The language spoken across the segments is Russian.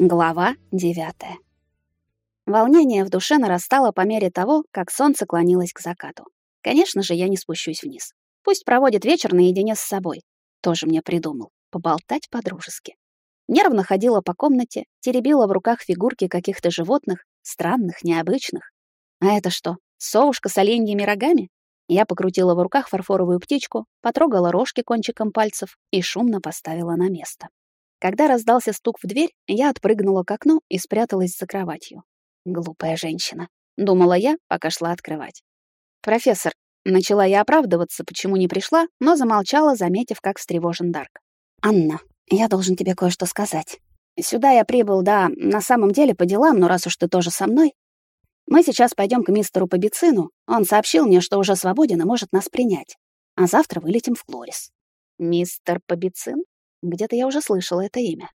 Глава 9. Волнение в душе нарастало по мере того, как солнце клонилось к закату. Конечно же, я не спущусь вниз. Пусть проводит вечер наедине с собой. Тоже мне придумал. Поболтать по-дружески. Нервно ходила по комнате, теребила в руках фигурки каких-то животных, странных, необычных. А это что, совушка с оленьими рогами? Я покрутила в руках фарфоровую птичку, потрогала рожки кончиком пальцев и шумно поставила на место. Когда раздался стук в дверь, я отпрыгнула к окну и спряталась за кроватью. Глупая женщина, думала я, пока шла открывать. Профессор, начала я оправдываться, почему не пришла, но замолчала, заметив, как встревожен Дарк. Анна, я должен тебе кое-что сказать. Сюда я прибыл, да, на самом деле по делам, но раз уж ты тоже со мной, мы сейчас пойдем к мистеру Побицину. Он сообщил мне, что уже свободен и может нас принять. А завтра вылетим в Флорис. Мистер Побицин? Где-то я уже слышала это имя.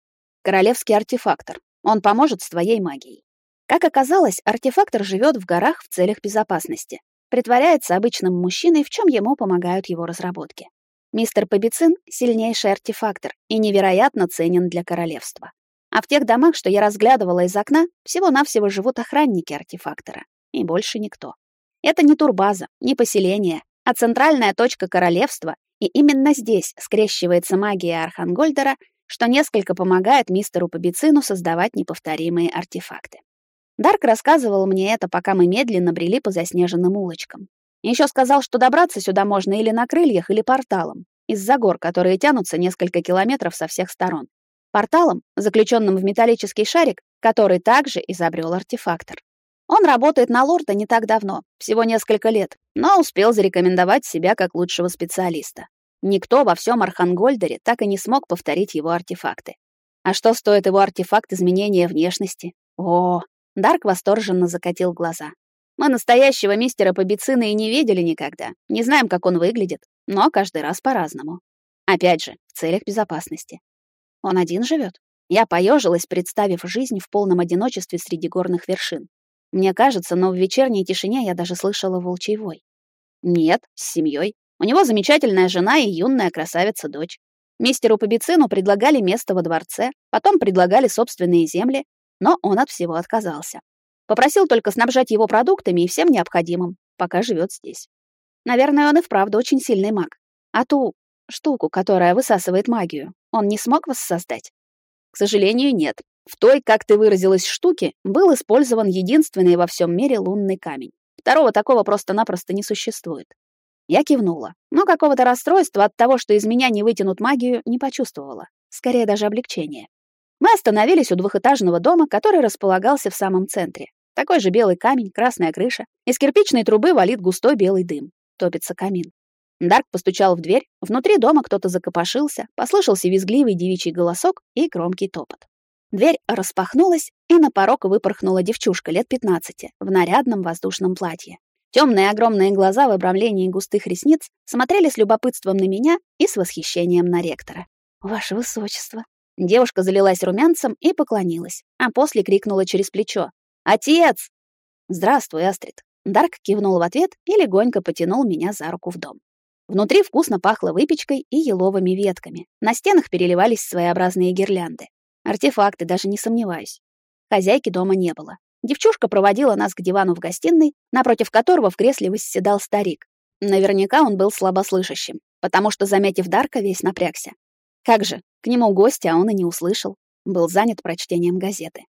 Королевский артефактор. Он поможет с твоей магией. Как оказалось, артефактор живет в горах в целях безопасности. Притворяется обычным мужчиной, в чем ему помогают его разработки. Мистер Побицин — сильнейший артефактор и невероятно ценен для королевства. А в тех домах, что я разглядывала из окна, всего-навсего живут охранники артефактора. И больше никто. Это не турбаза, не поселение, а центральная точка королевства и именно здесь скрещивается магия Архангольдера, что несколько помогает мистеру Побицину создавать неповторимые артефакты. Дарк рассказывал мне это, пока мы медленно брели по заснеженным улочкам. Еще сказал, что добраться сюда можно или на крыльях, или порталом, из-за гор, которые тянутся несколько километров со всех сторон. Порталом, заключенным в металлический шарик, который также изобрел артефактор. Он работает на лорда не так давно, всего несколько лет, но успел зарекомендовать себя как лучшего специалиста. Никто во всем Архангольдере так и не смог повторить его артефакты. А что стоит его артефакт изменения внешности? О, Дарк восторженно закатил глаза. Мы настоящего мистера Побицина и не видели никогда. Не знаем, как он выглядит, но каждый раз по-разному. Опять же, в целях безопасности. Он один живет. Я поежилась, представив жизнь в полном одиночестве среди горных вершин. Мне кажется, но в вечерней тишине я даже слышала волчий вой. Нет, с семьей. У него замечательная жена и юная красавица-дочь. Мистеру Побицину предлагали место во дворце, потом предлагали собственные земли, но он от всего отказался. Попросил только снабжать его продуктами и всем необходимым, пока живет здесь. Наверное, он и вправду очень сильный маг. А ту штуку, которая высасывает магию, он не смог воссоздать? К сожалению, нет. В той, как ты выразилась, штуке был использован единственный во всем мире лунный камень. Второго такого просто-напросто не существует. Я кивнула, но какого-то расстройства от того, что из меня не вытянут магию, не почувствовала. Скорее даже облегчение. Мы остановились у двухэтажного дома, который располагался в самом центре. Такой же белый камень, красная крыша. Из кирпичной трубы валит густой белый дым. Топится камин. Дарк постучал в дверь. Внутри дома кто-то закопошился, послышался визгливый девичий голосок и громкий топот. Дверь распахнулась, и на порог выпорхнула девчушка лет 15 в нарядном воздушном платье. Темные огромные глаза в обрамлении густых ресниц смотрели с любопытством на меня и с восхищением на ректора. «Ваше высочество!» Девушка залилась румянцем и поклонилась, а после крикнула через плечо. «Отец!» «Здравствуй, Астрид!» Дарк кивнул в ответ и легонько потянул меня за руку в дом. Внутри вкусно пахло выпечкой и еловыми ветками. На стенах переливались своеобразные гирлянды. Артефакты, даже не сомневаюсь. Хозяйки дома не было. Девчушка проводила нас к дивану в гостиной, напротив которого в кресле восседал старик. Наверняка он был слабослышащим, потому что, заметив Дарка, весь напрягся. Как же, к нему гости, а он и не услышал. Был занят прочтением газеты.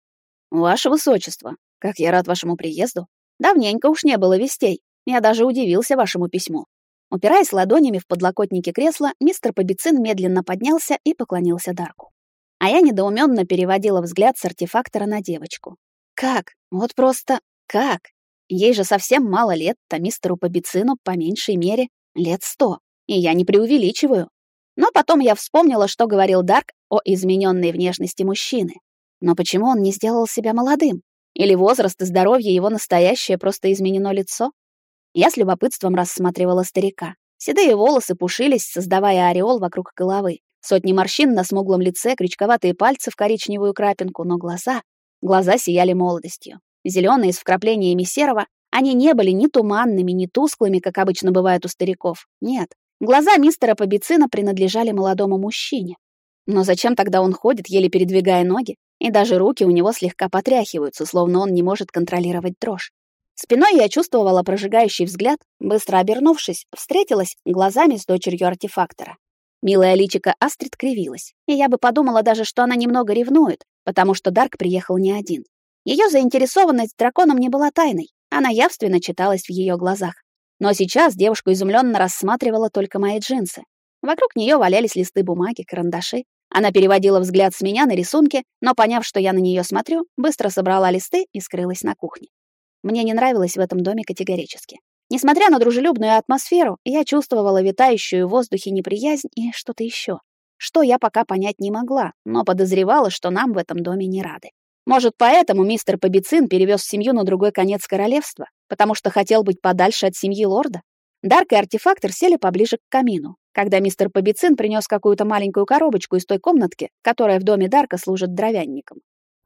«Ваше высочество, как я рад вашему приезду. Давненько уж не было вестей. Я даже удивился вашему письму». Упираясь ладонями в подлокотники кресла, мистер Побицин медленно поднялся и поклонился Дарку. А я недоуменно переводила взгляд с артефактора на девочку. Как? Вот просто как? Ей же совсем мало лет, а мистеру Побицину по меньшей мере лет сто. И я не преувеличиваю. Но потом я вспомнила, что говорил Дарк о измененной внешности мужчины. Но почему он не сделал себя молодым? Или возраст и здоровье его настоящее просто изменено лицо? Я с любопытством рассматривала старика. Седые волосы пушились, создавая ореол вокруг головы. Сотни морщин на смуглом лице, крючковатые пальцы в коричневую крапинку, но глаза... Глаза сияли молодостью. Зелёные с вкраплениями серого, они не были ни туманными, ни тусклыми, как обычно бывает у стариков. Нет, глаза мистера Побицина принадлежали молодому мужчине. Но зачем тогда он ходит, еле передвигая ноги? и даже руки у него слегка потряхиваются, словно он не может контролировать дрожь. Спиной я чувствовала прожигающий взгляд, быстро обернувшись, встретилась глазами с дочерью артефактора. Милая личика Астрид кривилась, и я бы подумала даже, что она немного ревнует, потому что Дарк приехал не один. Ее заинтересованность драконом не была тайной, она явственно читалась в ее глазах. Но сейчас девушка изумленно рассматривала только мои джинсы. Вокруг нее валялись листы бумаги, карандаши. Она переводила взгляд с меня на рисунки, но, поняв, что я на нее смотрю, быстро собрала листы и скрылась на кухне. Мне не нравилось в этом доме категорически. Несмотря на дружелюбную атмосферу, я чувствовала витающую в воздухе неприязнь и что-то еще. Что я пока понять не могла, но подозревала, что нам в этом доме не рады. Может, поэтому мистер Побицин перевез семью на другой конец королевства, потому что хотел быть подальше от семьи лорда? Дарк и артефактор сели поближе к камину, когда мистер Побицин принес какую-то маленькую коробочку из той комнатки, которая в доме Дарка служит дровянником.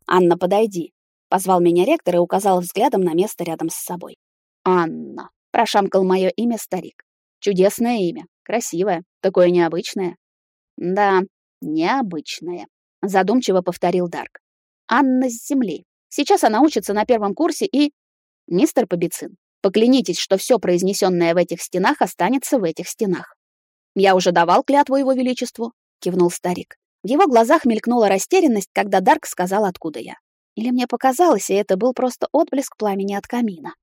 «Анна, подойди», — позвал меня ректор и указал взглядом на место рядом с собой. «Анна», — прошамкал мое имя старик. «Чудесное имя, красивое, такое необычное». «Да, необычное», — задумчиво повторил Дарк. «Анна с земли. Сейчас она учится на первом курсе и...» «Мистер Побицин, поклянитесь, что все произнесенное в этих стенах останется в этих стенах». «Я уже давал клятву его величеству», — кивнул старик. В его глазах мелькнула растерянность, когда Дарк сказал, откуда я. Или мне показалось, и это был просто отблеск пламени от камина.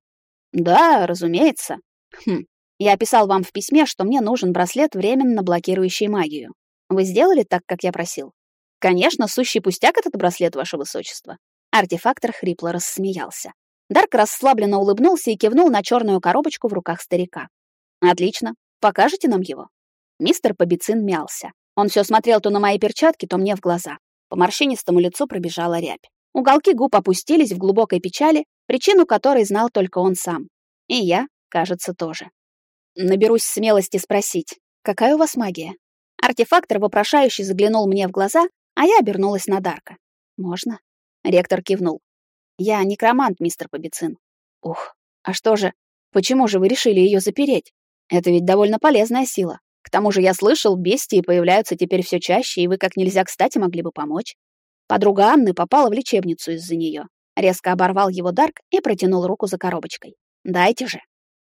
«Да, разумеется. Хм, я описал вам в письме, что мне нужен браслет, временно блокирующий магию. Вы сделали так, как я просил? Конечно, сущий пустяк этот браслет, ваше высочество. Артефактор хрипло рассмеялся. Дарк расслабленно улыбнулся и кивнул на черную коробочку в руках старика. Отлично. Покажете нам его? Мистер Побицин мялся. Он все смотрел то на мои перчатки, то мне в глаза. По морщинистому лицу пробежала рябь. Уголки губ опустились в глубокой печали, причину которой знал только он сам. И я, кажется, тоже. Наберусь смелости спросить, какая у вас магия? Артефактор вопрошающе заглянул мне в глаза, а я обернулась на Дарка. «Можно?» Ректор кивнул. «Я некромант, мистер Побицин». «Ух, а что же? Почему же вы решили ее запереть? Это ведь довольно полезная сила. К тому же я слышал, бестии появляются теперь все чаще, и вы как нельзя кстати могли бы помочь». Подруга Анны попала в лечебницу из-за нее. Резко оборвал его Дарк и протянул руку за коробочкой. «Дайте же».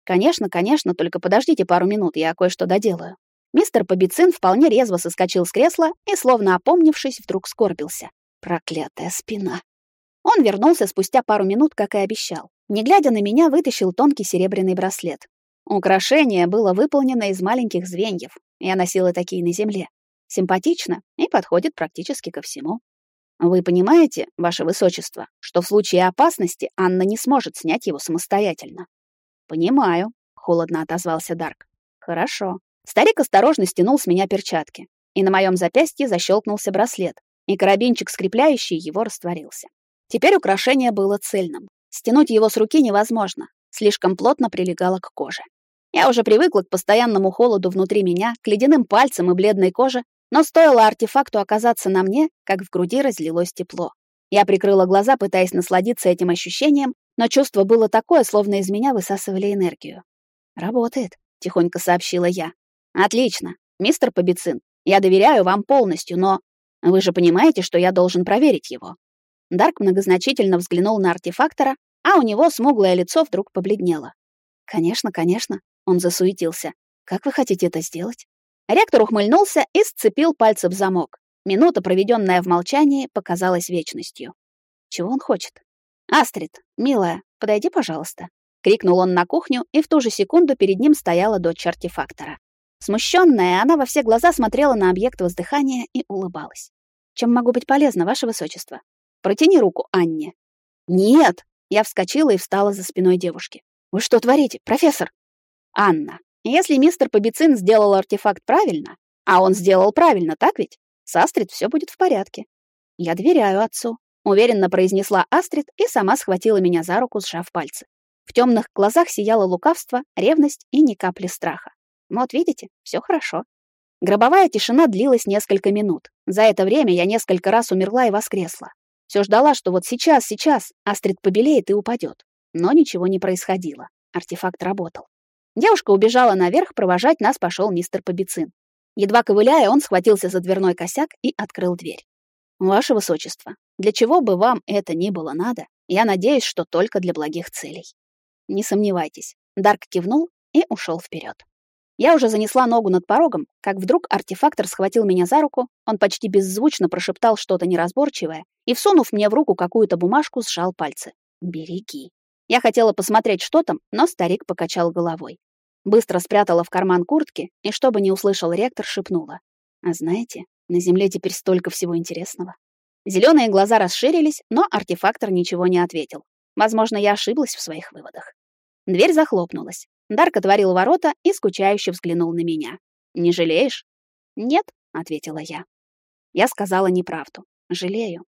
«Конечно, конечно, только подождите пару минут, я кое-что доделаю». Мистер Побицин вполне резво соскочил с кресла и, словно опомнившись, вдруг скорбился. Проклятая спина. Он вернулся спустя пару минут, как и обещал. Не глядя на меня, вытащил тонкий серебряный браслет. Украшение было выполнено из маленьких звеньев. Я носила такие на земле. Симпатично и подходит практически ко всему. Вы понимаете, ваше высочество, что в случае опасности Анна не сможет снять его самостоятельно? Понимаю, холодно отозвался Дарк. Хорошо. Старик осторожно стянул с меня перчатки, и на моем запястье защелкнулся браслет, и карабинчик, скрепляющий его, растворился. Теперь украшение было цельным. Стянуть его с руки невозможно, слишком плотно прилегало к коже. Я уже привыкла к постоянному холоду внутри меня, к ледяным пальцам и бледной коже, но стоило артефакту оказаться на мне, как в груди разлилось тепло. Я прикрыла глаза, пытаясь насладиться этим ощущением, но чувство было такое, словно из меня высасывали энергию. «Работает», — тихонько сообщила я. Отлично. Мистер Побицин, я доверяю вам полностью, но вы же понимаете, что я должен проверить его. Дарк многозначительно взглянул на артефактора, а у него смуглое лицо вдруг побледнело. Конечно, конечно, он засуетился. Как вы хотите это сделать? Ректор ухмыльнулся и сцепил пальцы в замок. Минута, проведенная в молчании, показалась вечностью. Чего он хочет? Астрид, милая, подойди, пожалуйста, крикнул он на кухню, и в ту же секунду перед ним стояла дочь артефактора. Смущенная, она во все глаза смотрела на объект воздыхания и улыбалась. «Чем могу быть полезна, ваше высочество? Протяни руку Анне». «Нет!» Я вскочила и встала за спиной девушки. «Вы что творите, профессор?» «Анна, если мистер Побицин сделал артефакт правильно, а он сделал правильно, так ведь? С Астрид все будет в порядке. Я доверяю отцу», — уверенно произнесла Астрид и сама схватила меня за руку, сжав пальцы. В темных глазах сияло лукавство, ревность и ни капли страха. Вот видите, все хорошо. Гробовая тишина длилась несколько минут. За это время я несколько раз умерла и воскресла. Все ждала, что вот сейчас, сейчас Астрид побелеет и упадет. Но ничего не происходило. Артефакт работал. Девушка убежала наверх, провожать нас пошел мистер Побицин. Едва ковыляя, он схватился за дверной косяк и открыл дверь. Ваше высочество, для чего бы вам это ни было надо, я надеюсь, что только для благих целей. Не сомневайтесь. Дарк кивнул и ушел вперед. Я уже занесла ногу над порогом, как вдруг артефактор схватил меня за руку, он почти беззвучно прошептал что-то неразборчивое и, всунув мне в руку какую-то бумажку, сжал пальцы. «Береги». Я хотела посмотреть, что там, но старик покачал головой. Быстро спрятала в карман куртки и, чтобы не услышал ректор, шепнула. «А знаете, на Земле теперь столько всего интересного». Зеленые глаза расширились, но артефактор ничего не ответил. Возможно, я ошиблась в своих выводах. Дверь захлопнулась. Дарк отворил ворота и скучающе взглянул на меня. «Не жалеешь?» «Нет», — ответила я. Я сказала неправду. «Жалею».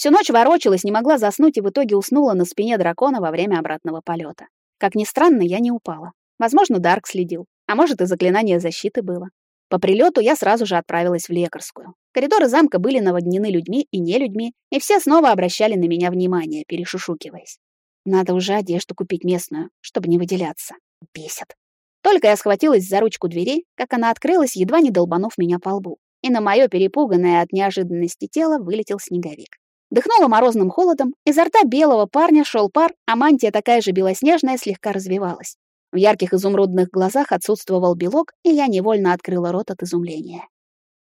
Всю ночь ворочалась, не могла заснуть и в итоге уснула на спине дракона во время обратного полета. Как ни странно, я не упала. Возможно, Дарк следил, а может и заклинание защиты было. По прилету я сразу же отправилась в лекарскую. Коридоры замка были наводнены людьми и не людьми, и все снова обращали на меня внимание, перешушукиваясь. Надо уже одежду купить местную, чтобы не выделяться. Бесит. Только я схватилась за ручку двери, как она открылась, едва не долбанув меня по лбу. И на мое перепуганное от неожиданности тело вылетел снеговик. Дыхнуло морозным холодом, изо рта белого парня шел пар, а мантия такая же белоснежная слегка развивалась. В ярких изумрудных глазах отсутствовал белок, и я невольно открыла рот от изумления.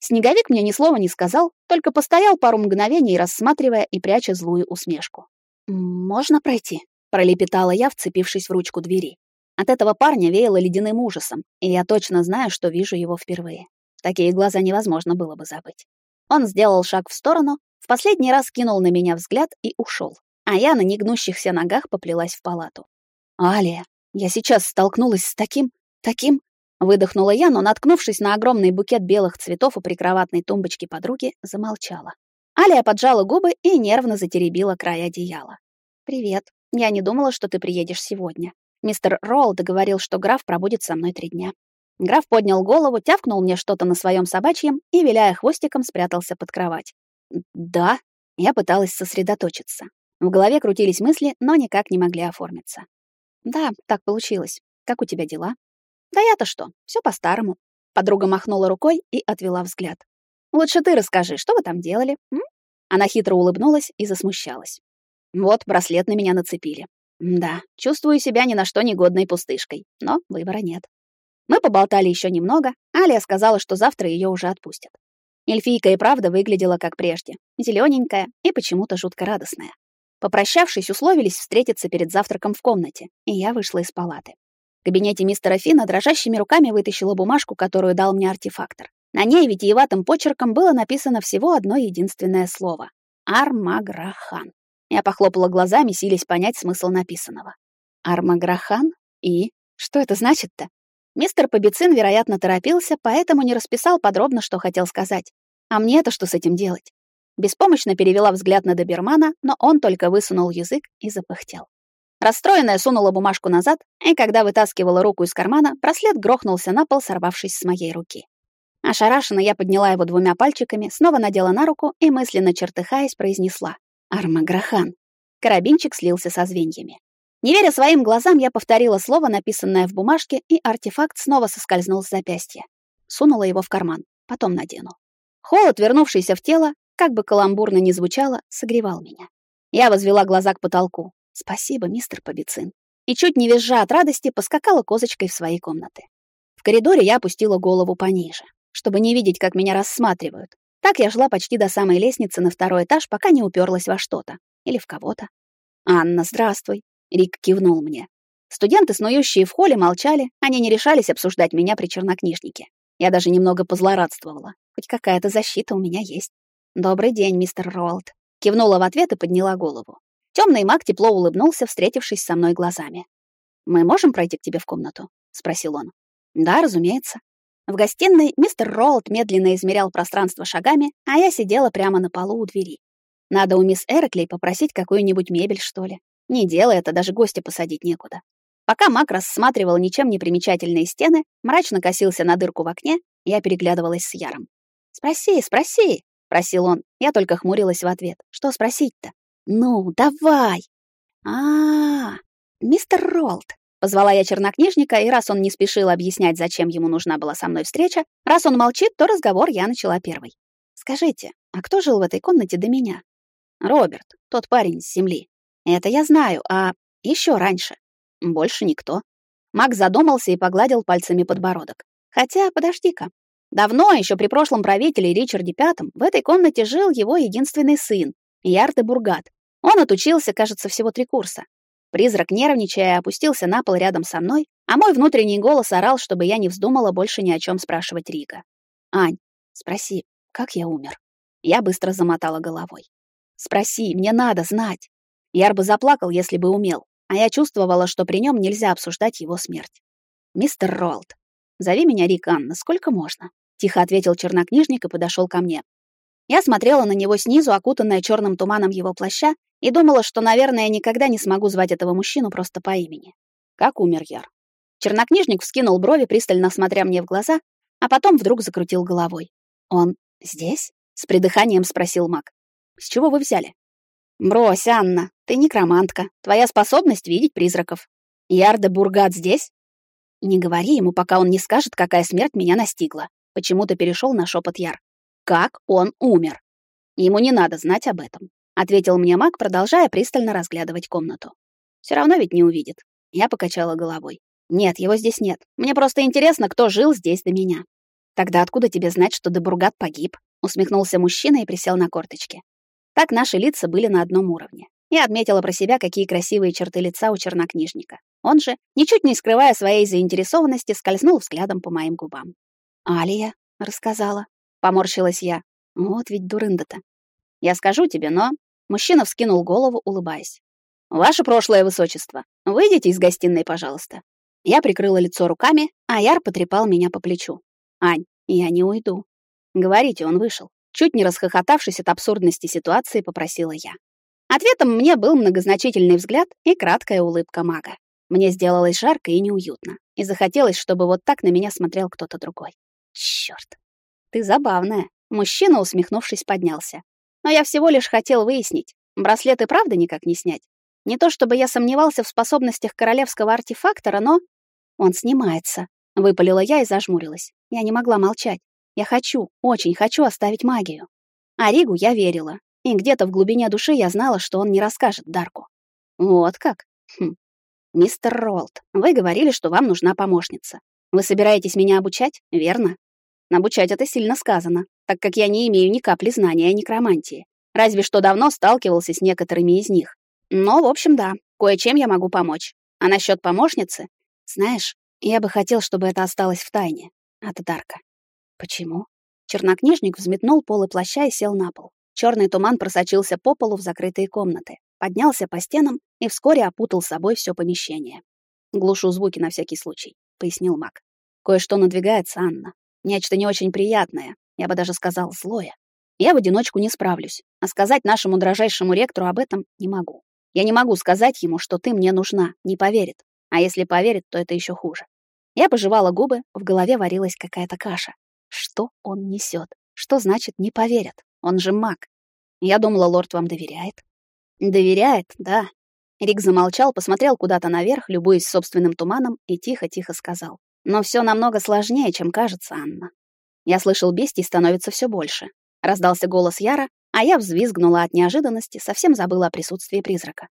Снеговик мне ни слова не сказал, только постоял пару мгновений, рассматривая и пряча злую усмешку. «Можно пройти?» — пролепетала я, вцепившись в ручку двери. От этого парня веяло ледяным ужасом, и я точно знаю, что вижу его впервые. Такие глаза невозможно было бы забыть. Он сделал шаг в сторону, в последний раз кинул на меня взгляд и ушел, а я на негнущихся ногах поплелась в палату. «Алия, я сейчас столкнулась с таким... таким...» Выдохнула я, но, наткнувшись на огромный букет белых цветов у прикроватной тумбочки подруги, замолчала. Алия поджала губы и нервно затеребила край одеяла. «Привет. Я не думала, что ты приедешь сегодня. Мистер Ролд говорил, что граф пробудет со мной три дня». Граф поднял голову, тявкнул мне что-то на своем собачьем и, виляя хвостиком, спрятался под кровать. «Да». Я пыталась сосредоточиться. В голове крутились мысли, но никак не могли оформиться. «Да, так получилось. Как у тебя дела?» «Да я-то что, все по-старому». Подруга махнула рукой и отвела взгляд. Лучше ты расскажи, что вы там делали?» м? Она хитро улыбнулась и засмущалась. «Вот, браслет на меня нацепили. Да, чувствую себя ни на что негодной пустышкой, но выбора нет». Мы поболтали еще немного, Алия сказала, что завтра ее уже отпустят. Эльфийка и правда выглядела как прежде, зелененькая и почему-то жутко радостная. Попрощавшись, условились встретиться перед завтраком в комнате, и я вышла из палаты. В кабинете мистера Фина дрожащими руками вытащила бумажку, которую дал мне артефактор. На ней витиеватым почерком было написано всего одно единственное слово — Армаграхан. Я похлопала глазами, силясь понять смысл написанного. Армаграхан? И? Что это значит-то? Мистер Побицин, вероятно, торопился, поэтому не расписал подробно, что хотел сказать. А мне-то что с этим делать? Беспомощно перевела взгляд на добермана, но он только высунул язык и запыхтел. Расстроенная сунула бумажку назад, и когда вытаскивала руку из кармана, браслет грохнулся на пол, сорвавшись с моей руки. Ошарашенно я подняла его двумя пальчиками, снова надела на руку и, мысленно чертыхаясь, произнесла «Армаграхан». Карабинчик слился со звеньями. Не веря своим глазам, я повторила слово, написанное в бумажке, и артефакт снова соскользнул с запястья. Сунула его в карман, потом надену. Холод, вернувшийся в тело, как бы каламбурно ни звучало, согревал меня. Я возвела глаза к потолку. «Спасибо, мистер Побицин». И чуть не визжа от радости, поскакала козочкой в свои комнаты. В коридоре я опустила голову пониже чтобы не видеть, как меня рассматривают. Так я шла почти до самой лестницы на второй этаж, пока не уперлась во что-то. Или в кого-то. «Анна, здравствуй!» — Рик кивнул мне. Студенты, снующие в холле, молчали, они не решались обсуждать меня при чернокнижнике. Я даже немного позлорадствовала. Хоть какая-то защита у меня есть. «Добрый день, мистер Роалд!» Кивнула в ответ и подняла голову. Темный маг тепло улыбнулся, встретившись со мной глазами. «Мы можем пройти к тебе в комнату?» — спросил он. «Да, разумеется». В гостиной мистер Ролд медленно измерял пространство шагами, а я сидела прямо на полу у двери. Надо у мисс Эреклей попросить какую-нибудь мебель, что ли. Не дело это, даже гостя посадить некуда. Пока Мак рассматривал ничем не примечательные стены, мрачно косился на дырку в окне, я переглядывалась с Яром. «Спроси, спроси!» — просил он. Я только хмурилась в ответ. «Что спросить-то?» «Ну, давай!» а, -а, -а мистер Ролд, Позвала я чернокнижника, и раз он не спешил объяснять, зачем ему нужна была со мной встреча, раз он молчит, то разговор я начала первой. Скажите, а кто жил в этой комнате до меня? Роберт, тот парень с земли. Это я знаю, а еще раньше? Больше никто. Мак задумался и погладил пальцами подбородок. Хотя, подожди-ка. Давно, еще при прошлом правителе Ричарде V, в этой комнате жил его единственный сын, Ярде Бургат. Он отучился, кажется, всего три курса. Призрак, нервничая, опустился на пол рядом со мной, а мой внутренний голос орал, чтобы я не вздумала больше ни о чем спрашивать Рига. «Ань, спроси, как я умер?» Я быстро замотала головой. «Спроси, мне надо знать». Яр заплакал, если бы умел, а я чувствовала, что при нем нельзя обсуждать его смерть. «Мистер Ролд, зови меня Рик Анна, сколько можно?» — тихо ответил чернокнижник и подошел ко мне. Я смотрела на него снизу, окутанная черным туманом его плаща, и думала, что, наверное, никогда не смогу звать этого мужчину просто по имени. Как умер Яр. Чернокнижник вскинул брови, пристально смотря мне в глаза, а потом вдруг закрутил головой. «Он здесь?» — с придыханием спросил маг. «С чего вы взяли?» «Брось, Анна, ты некромантка. Твоя способность видеть призраков. Ярда Бургат здесь?» «Не говори ему, пока он не скажет, какая смерть меня настигла». Почему-то перешел на шепот Яр. «Как он умер?» «Ему не надо знать об этом ответил мне маг, продолжая пристально разглядывать комнату. Все равно ведь не увидит. Я покачала головой. Нет, его здесь нет. Мне просто интересно, кто жил здесь до меня. Тогда откуда тебе знать, что Дебургат погиб? усмехнулся мужчина и присел на корточки. Так наши лица были на одном уровне. Я отметила про себя, какие красивые черты лица у чернокнижника. Он же, ничуть не скрывая своей заинтересованности, скользнул взглядом по моим губам. «Алия», — рассказала. Поморщилась я. Вот ведь дурында-то. Я скажу тебе, но Мужчина вскинул голову, улыбаясь. «Ваше прошлое высочество, выйдите из гостиной, пожалуйста». Я прикрыла лицо руками, а Яр потрепал меня по плечу. «Ань, я не уйду». Говорите, он вышел. Чуть не расхохотавшись от абсурдности ситуации, попросила я. Ответом мне был многозначительный взгляд и краткая улыбка мага. Мне сделалось жарко и неуютно, и захотелось, чтобы вот так на меня смотрел кто-то другой. Чёрт. Ты забавная. Мужчина, усмехнувшись, поднялся. Но я всего лишь хотел выяснить, браслет и правда никак не снять. Не то чтобы я сомневался в способностях королевского артефактора, но... Он снимается. Выпалила я и зажмурилась. Я не могла молчать. Я хочу, очень хочу оставить магию. А Ригу я верила. И где-то в глубине души я знала, что он не расскажет Дарку. Вот как? Хм. Мистер Ролд, вы говорили, что вам нужна помощница. Вы собираетесь меня обучать, верно? Обучать это сильно сказано, так как я не имею ни капли знания о некромантии. Разве что давно сталкивался с некоторыми из них. Но, в общем, да, кое-чем я могу помочь. А насчет помощницы? Знаешь, я бы хотел, чтобы это осталось в тайне. От Дарка. Почему? Чернокнижник взметнул полы плаща и сел на пол. Черный туман просочился по полу в закрытые комнаты, поднялся по стенам и вскоре опутал собой все помещение. «Глушу звуки на всякий случай», — пояснил маг. «Кое-что надвигается, Анна. Нечто не очень приятное, я бы даже сказал злое. Я в одиночку не справлюсь, а сказать нашему дрожайшему ректору об этом не могу. Я не могу сказать ему, что ты мне нужна, не поверит. А если поверит, то это еще хуже. Я пожевала губы, в голове варилась какая-то каша. Что он несет? Что значит не поверят? Он же маг. Я думала, лорд вам доверяет. Доверяет, да. Рик замолчал, посмотрел куда-то наверх, любуясь собственным туманом, и тихо-тихо сказал. Но все намного сложнее, чем кажется, Анна. Я слышал, бестий становится все больше. Раздался голос Яра, а я взвизгнула от неожиданности, совсем забыла о присутствии призрака.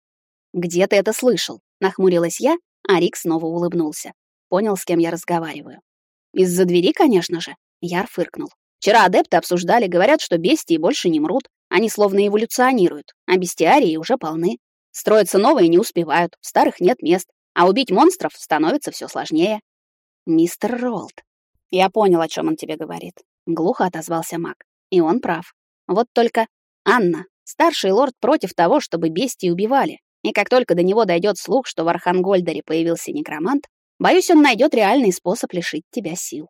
«Где ты это слышал?» — нахмурилась я, а Рик снова улыбнулся. Понял, с кем я разговариваю. «Из-за двери, конечно же», — Яр фыркнул. «Вчера адепты обсуждали, говорят, что бестии больше не мрут, они словно эволюционируют, а бестиарии уже полны. Строятся новые не успевают, в старых нет мест, а убить монстров становится все сложнее. «Мистер Ролд». «Я понял, о чем он тебе говорит», — глухо отозвался маг. И он прав. Вот только Анна, старший лорд против того, чтобы бестии убивали. И как только до него дойдет слух, что в Архангольдере появился некромант, боюсь, он найдет реальный способ лишить тебя сил.